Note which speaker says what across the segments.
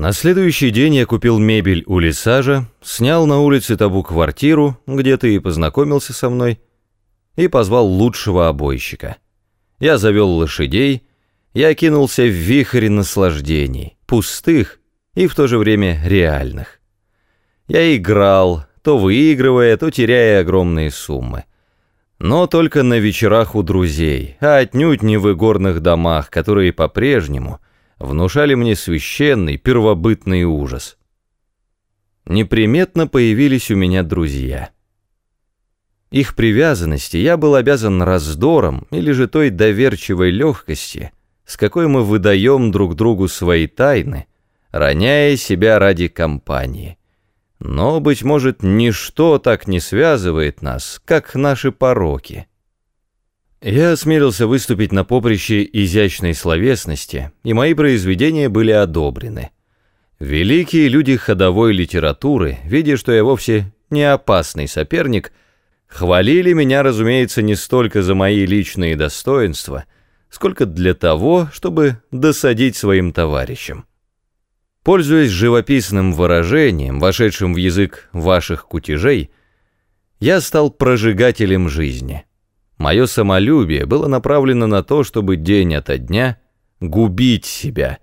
Speaker 1: На следующий день я купил мебель у Лисажа, снял на улице табу квартиру, где ты и познакомился со мной, и позвал лучшего обойщика. Я завел лошадей, я кинулся в вихрь наслаждений, пустых и в то же время реальных. Я играл, то выигрывая, то теряя огромные суммы. Но только на вечерах у друзей, а отнюдь не в игорных домах, которые по-прежнему — внушали мне священный, первобытный ужас. Неприметно появились у меня друзья. Их привязанности я был обязан раздором или же той доверчивой легкости, с какой мы выдаем друг другу свои тайны, роняя себя ради компании. Но, быть может, ничто так не связывает нас, как наши пороки. Я осмелился выступить на поприще изящной словесности, и мои произведения были одобрены. Великие люди ходовой литературы, видя, что я вовсе не опасный соперник, хвалили меня, разумеется, не столько за мои личные достоинства, сколько для того, чтобы досадить своим товарищам. Пользуясь живописным выражением, вошедшим в язык ваших кутежей, я стал прожигателем жизни — Мое самолюбие было направлено на то, чтобы день ото дня губить себя,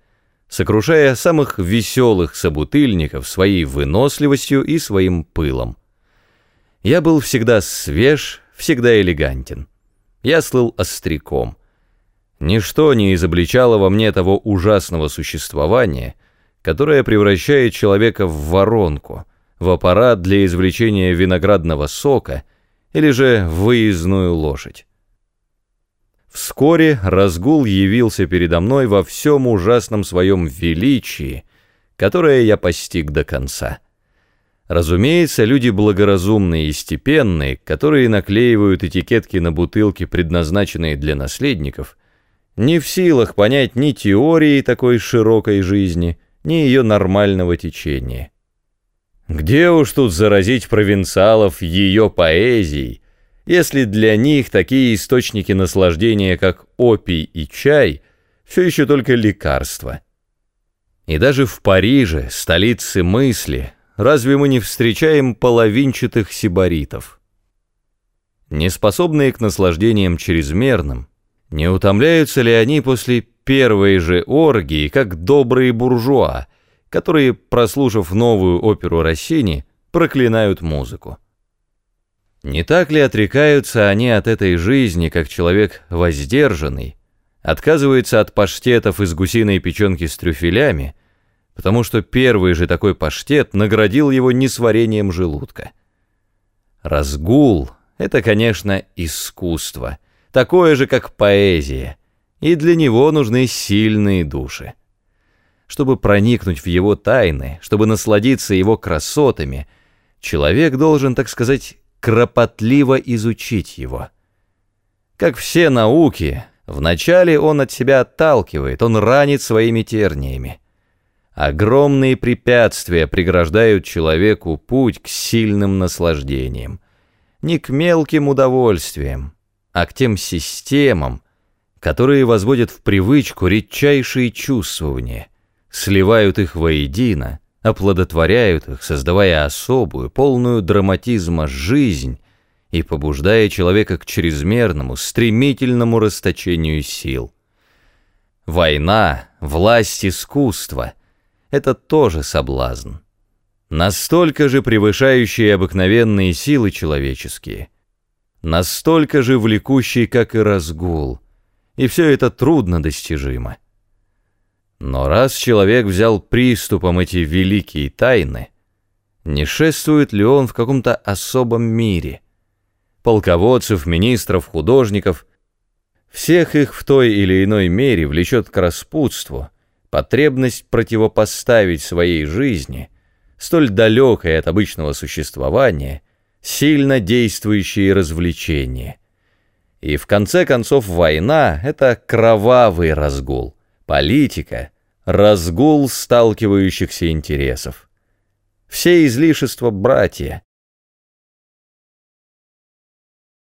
Speaker 1: сокрушая самых веселых собутыльников своей выносливостью и своим пылом. Я был всегда свеж, всегда элегантен. Я слыл остряком. Ничто не изобличало во мне того ужасного существования, которое превращает человека в воронку, в аппарат для извлечения виноградного сока — или же выездную лошадь. Вскоре разгул явился передо мной во всем ужасном своем величии, которое я постиг до конца. Разумеется, люди благоразумные и степенные, которые наклеивают этикетки на бутылки, предназначенные для наследников, не в силах понять ни теории такой широкой жизни, ни ее нормального течения. Где уж тут заразить провинциалов ее поэзией, если для них такие источники наслаждения, как опий и чай, все еще только лекарства. И даже в Париже, столице мысли, разве мы не встречаем половинчатых сибаритов? Неспособные к наслаждениям чрезмерным, не утомляются ли они после первой же оргии, как добрые буржуа, которые, прослушав новую оперу Россини, проклинают музыку. Не так ли отрекаются они от этой жизни, как человек воздержанный, отказывается от паштетов из гусиной печенки с трюфелями, потому что первый же такой паштет наградил его несварением желудка. Разгул — это, конечно, искусство, такое же, как поэзия, и для него нужны сильные души. Чтобы проникнуть в его тайны, чтобы насладиться его красотами, человек должен, так сказать, кропотливо изучить его. Как все науки, вначале он от себя отталкивает, он ранит своими терниями. Огромные препятствия преграждают человеку путь к сильным наслаждениям, не к мелким удовольствиям, а к тем системам, которые возводят в привычку редчайшие чувствования — сливают их воедино, оплодотворяют их, создавая особую, полную драматизма жизнь и побуждая человека к чрезмерному, стремительному расточению сил. Война, власть искусства — это тоже соблазн. Настолько же превышающие обыкновенные силы человеческие, настолько же влекущий, как и разгул, и все это трудно достижимо. Но раз человек взял приступом эти великие тайны, не шествует ли он в каком-то особом мире? Полководцев, министров, художников, всех их в той или иной мере влечет к распутству, потребность противопоставить своей жизни, столь далекой от обычного существования, сильно действующие развлечения. И в конце концов война — это кровавый разгул политика, разгул сталкивающихся интересов. Все излишества братья,